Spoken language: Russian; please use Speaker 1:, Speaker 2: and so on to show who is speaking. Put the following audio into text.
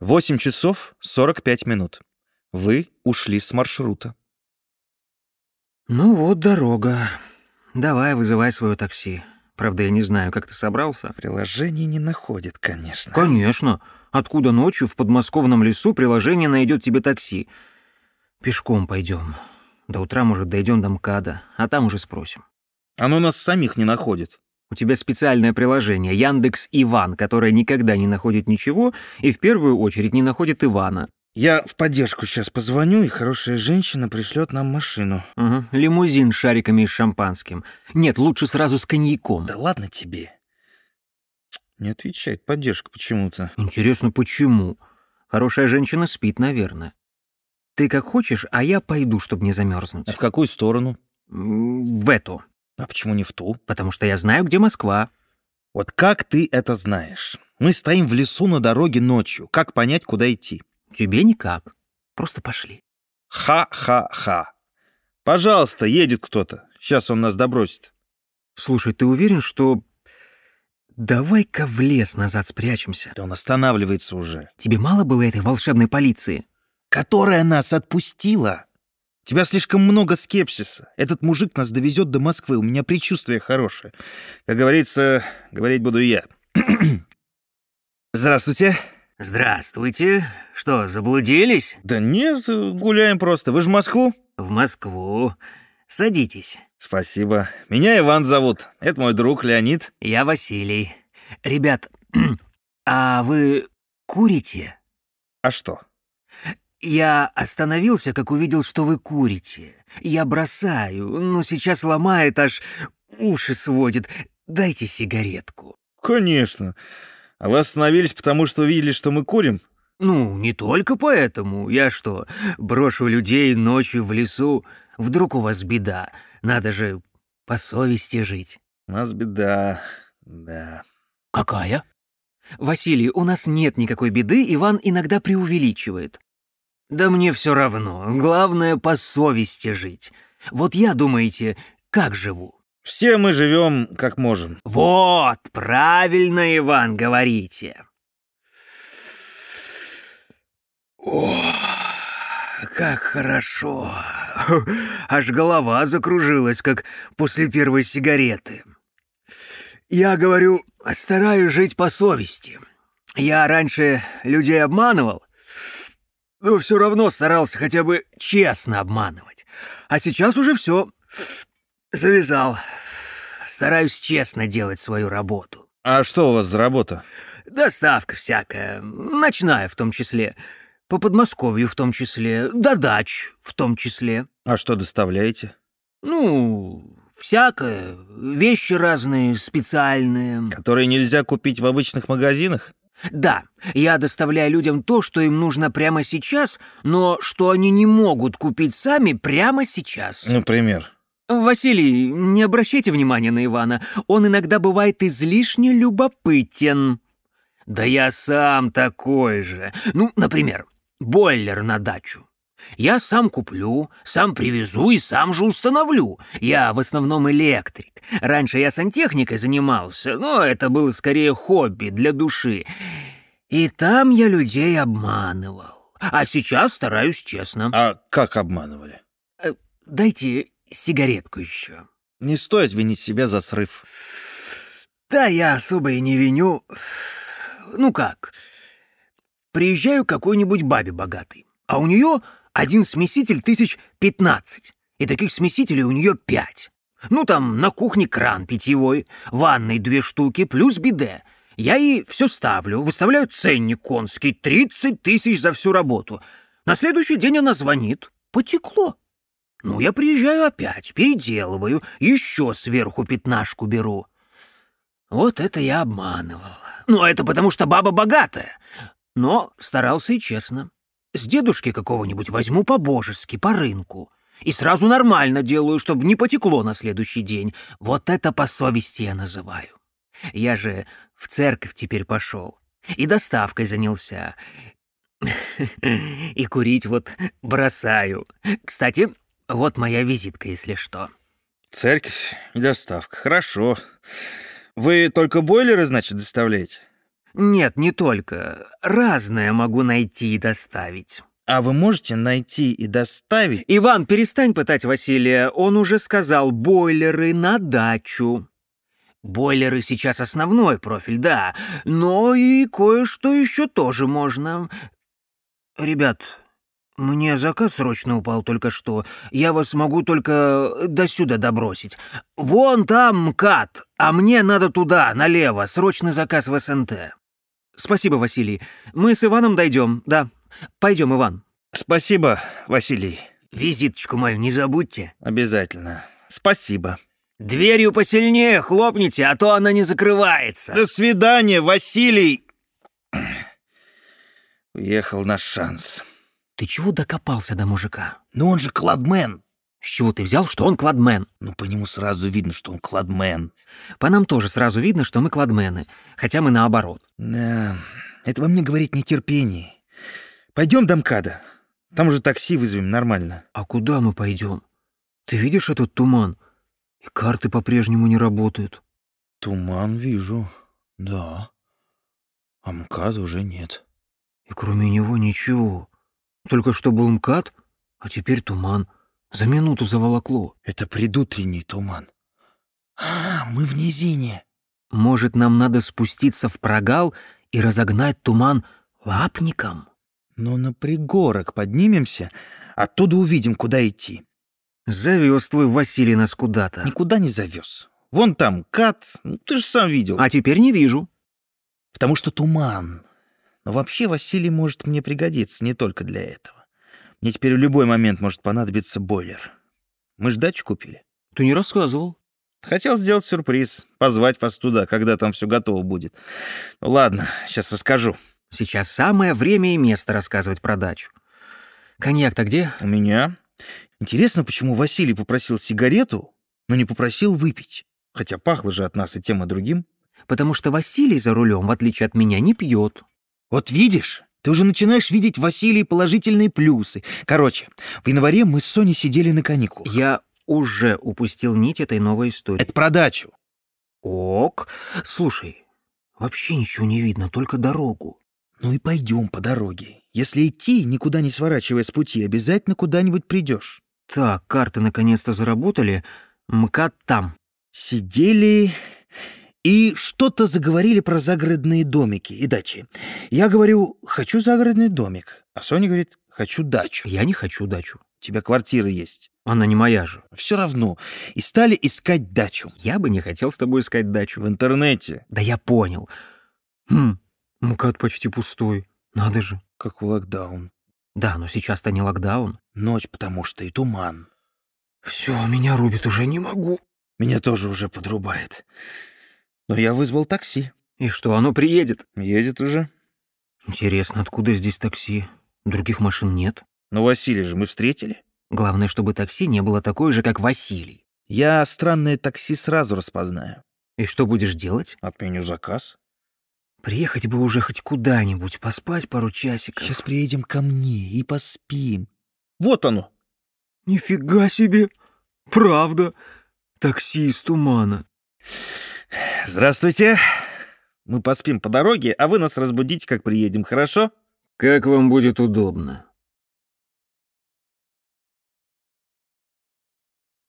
Speaker 1: 8 часов 45 минут. Вы ушли с маршрута.
Speaker 2: Ну вот дорога. Давай, вызывай свое такси. Правда, я не знаю, как ты собрался.
Speaker 1: Приложение не находит, конечно.
Speaker 2: Конечно. Откуда ночью в подмосковном лесу приложение найдет тебе такси? Пешком пойдем. До утра, может, дойдем до МКАДа, а там уже спросим.
Speaker 1: Оно нас самих не находит.
Speaker 2: У тебя специальное приложение Яндекс Иван, которое никогда не находит ничего и в первую очередь не находит Ивана.
Speaker 1: Я в поддержку сейчас позвоню, и хорошая женщина пришлет нам машину.
Speaker 2: Угу. Лимузин с шариками и шампанским. Нет, лучше сразу с коньяком.
Speaker 1: Да ладно тебе. Не отвечает поддержка почему-то.
Speaker 2: Интересно, почему? Хорошая женщина спит, наверное. Ты как хочешь, а я пойду, чтобы не замерзнуть.
Speaker 1: А в какую сторону?
Speaker 2: В эту.
Speaker 1: А почему не в ту?
Speaker 2: Потому что я знаю, где Москва.
Speaker 1: Вот как ты это знаешь? Мы стоим в лесу на дороге ночью. Как понять, куда идти?
Speaker 2: Тебе никак. Просто пошли.
Speaker 1: Ха-ха-ха. Пожалуйста, едет кто-то. Сейчас он нас добросит.
Speaker 2: Слушай, ты уверен, что... Давай-ка в лес назад спрячемся.
Speaker 1: Да он останавливается уже.
Speaker 2: Тебе мало было этой волшебной полиции?
Speaker 1: Которая нас отпустила. Тебя слишком много скепсиса. Этот мужик нас довезет до Москвы. У меня предчувствие хорошее. Как говорится, говорить буду я. Здравствуйте.
Speaker 2: Здравствуйте. Что, заблудились?
Speaker 1: Да нет, гуляем просто. Вы же в Москву?
Speaker 2: В Москву. Садитесь.
Speaker 1: Спасибо. Меня Иван зовут. Это мой друг Леонид.
Speaker 2: Я Василий. Ребят, а вы курите?
Speaker 1: А что?
Speaker 2: Я остановился, как увидел, что вы курите. Я бросаю, но сейчас ломает, аж уши сводит. Дайте сигаретку.
Speaker 1: Конечно. А вы остановились, потому что увидели, что мы курим?
Speaker 2: Ну, не только поэтому. Я что, брошу людей ночью в лесу? Вдруг у вас беда? Надо же по совести жить.
Speaker 1: У нас беда, да.
Speaker 2: Какая? Василий, у нас нет никакой беды, Иван иногда преувеличивает. Да мне все равно. Главное, по совести жить. Вот я, думаете, как живу?
Speaker 1: Все мы живем как можем.
Speaker 2: Вот, правильно, Иван, говорите. О, как хорошо. Аж голова закружилась, как после первой сигареты. Я говорю, стараюсь жить по совести. Я раньше людей обманывал, но все равно старался хотя бы честно обманывать. А сейчас уже все завязал. Стараюсь честно делать свою работу.
Speaker 1: А что у вас за работа?
Speaker 2: Доставка всякая, ночная в том числе, по Подмосковью в том числе, до дач в том числе.
Speaker 1: А что доставляете?
Speaker 2: Ну, всякое, вещи разные, специальные.
Speaker 1: Которые нельзя купить в обычных магазинах?
Speaker 2: Да, я доставляю людям то, что им нужно прямо сейчас, но что они не могут купить сами прямо сейчас.
Speaker 1: Например?
Speaker 2: Василий, не обращайте внимания на Ивана. Он иногда бывает излишне любопытен. Да я сам такой же. Ну, например, бойлер на дачу. Я сам куплю, сам привезу и сам же установлю. Я в основном электрик. Раньше я сантехникой занимался, но это было скорее хобби для души. И там я людей обманывал. А сейчас стараюсь честно.
Speaker 1: А как обманывали?
Speaker 2: Э, дайте сигаретку еще.
Speaker 1: Не стоит винить себя за срыв.
Speaker 2: Да, я особо и не виню. Ну как, приезжаю к какой-нибудь бабе богатой, а у нее один смеситель тысяч пятнадцать, и таких смесителей у нее пять. Ну там на кухне кран питьевой, ванной две штуки, плюс биде. Я ей все ставлю, выставляю ценник конский, 30 тысяч за всю работу. На следующий день она звонит. Потекло. Ну, я приезжаю опять, переделываю, еще сверху пятнашку беру. Вот это я обманывал. Ну, это потому что баба богатая. Но старался и честно. С дедушки какого-нибудь возьму по-божески, по рынку. И сразу нормально делаю, чтобы не потекло на следующий день. Вот это по совести я называю. Я же в церковь теперь пошел. И доставкой занялся. И курить вот бросаю. Кстати, вот моя визитка, если что.
Speaker 1: Церковь и доставка. Хорошо. Вы только бойлеры, значит, доставляете?
Speaker 2: Нет, не только. Разное могу найти и доставить.
Speaker 1: А вы можете найти и доставить?
Speaker 2: Иван, перестань пытать Василия. Он уже сказал бойлеры на дачу. Бойлеры сейчас основной профиль, да, но и кое-что еще тоже можно. Ребят, мне заказ срочно упал только что. Я вас могу только до сюда добросить. Вон там МКАД, а мне надо туда, налево. Срочный заказ в СНТ. Спасибо, Василий. Мы с Иваном дойдем, да. Пойдем, Иван.
Speaker 1: Спасибо, Василий.
Speaker 2: Визиточку мою не забудьте.
Speaker 1: Обязательно. Спасибо.
Speaker 2: Дверью посильнее хлопните, а то она не закрывается.
Speaker 1: До свидания, Василий. Уехал наш шанс.
Speaker 2: Ты чего докопался до мужика?
Speaker 1: Но он же кладмен.
Speaker 2: С чего ты взял, что он кладмен?
Speaker 1: Ну, по нему сразу видно, что он кладмен.
Speaker 2: По нам тоже сразу видно, что мы кладмены, хотя мы наоборот.
Speaker 1: Да, это во мне говорит нетерпение. Пойдем до МКАДа. Там уже такси вызовем нормально.
Speaker 2: А куда мы пойдем? Ты видишь этот туман? И карты по-прежнему не работают.
Speaker 1: Туман вижу, да. А МКАДа уже нет.
Speaker 2: И кроме него ничего. Только что был МКАД, а теперь туман. За минуту заволокло.
Speaker 1: Это предутренний туман. А, мы в низине.
Speaker 2: Может, нам надо спуститься в прогал и разогнать туман лапником?
Speaker 1: Но на пригорок поднимемся, оттуда увидим, куда идти.
Speaker 2: Завез твой Василий нас куда-то.
Speaker 1: Никуда не завез. Вон там кат, ну, ты же сам видел.
Speaker 2: А теперь не вижу.
Speaker 1: Потому что туман. Но вообще Василий может мне пригодиться не только для этого. Мне теперь в любой момент может понадобиться бойлер. Мы ж дачу купили.
Speaker 2: Ты не рассказывал.
Speaker 1: Хотел сделать сюрприз, позвать вас туда, когда там все готово будет. Ну ладно, сейчас расскажу.
Speaker 2: Сейчас самое время и место рассказывать про дачу. Коньяк-то где?
Speaker 1: У меня. Интересно, почему Василий попросил сигарету, но не попросил выпить. Хотя пахло же от нас и тем, и другим.
Speaker 2: Потому что Василий за рулем, в отличие от меня, не пьет.
Speaker 1: Вот видишь, ты уже начинаешь видеть в Василии положительные плюсы. Короче, в январе мы с Соней сидели на каникулах.
Speaker 2: Я уже упустил нить этой новой истории.
Speaker 1: Это про дачу.
Speaker 2: Ок. Слушай, вообще ничего не видно, только дорогу.
Speaker 1: Ну и пойдем по дороге. Если идти, никуда не сворачивая с пути, обязательно куда-нибудь придешь.
Speaker 2: Так, карты наконец-то заработали. МКАД там.
Speaker 1: Сидели и что-то заговорили про загородные домики и дачи. Я говорю, хочу загородный домик, а Соня говорит, хочу дачу.
Speaker 2: Я не хочу дачу.
Speaker 1: У тебя квартира есть.
Speaker 2: Она не моя же.
Speaker 1: Все равно. И стали искать дачу.
Speaker 2: Я бы не хотел с тобой искать дачу.
Speaker 1: В интернете.
Speaker 2: Да я понял. Хм, МКАД почти пустой. Надо же.
Speaker 1: Как в локдаун.
Speaker 2: Да, но сейчас-то не локдаун.
Speaker 1: Ночь, потому что и туман.
Speaker 2: Все, меня рубит, уже не могу.
Speaker 1: Меня тоже уже подрубает. Но я вызвал такси.
Speaker 2: И что, оно приедет?
Speaker 1: Едет уже.
Speaker 2: Интересно, откуда здесь такси? Других машин нет.
Speaker 1: Но Василия же мы встретили.
Speaker 2: Главное, чтобы такси не было такое же, как Василий.
Speaker 1: Я странное такси сразу распознаю.
Speaker 2: И что будешь делать?
Speaker 1: Отменю заказ.
Speaker 2: Приехать бы уже хоть куда-нибудь, поспать пару часиков.
Speaker 1: Сейчас приедем ко мне и поспим. Вот оно.
Speaker 2: Нифига себе! Правда! Такси из тумана.
Speaker 1: Здравствуйте. Мы поспим по дороге, а вы нас разбудите, как приедем, хорошо?
Speaker 2: Как вам будет удобно.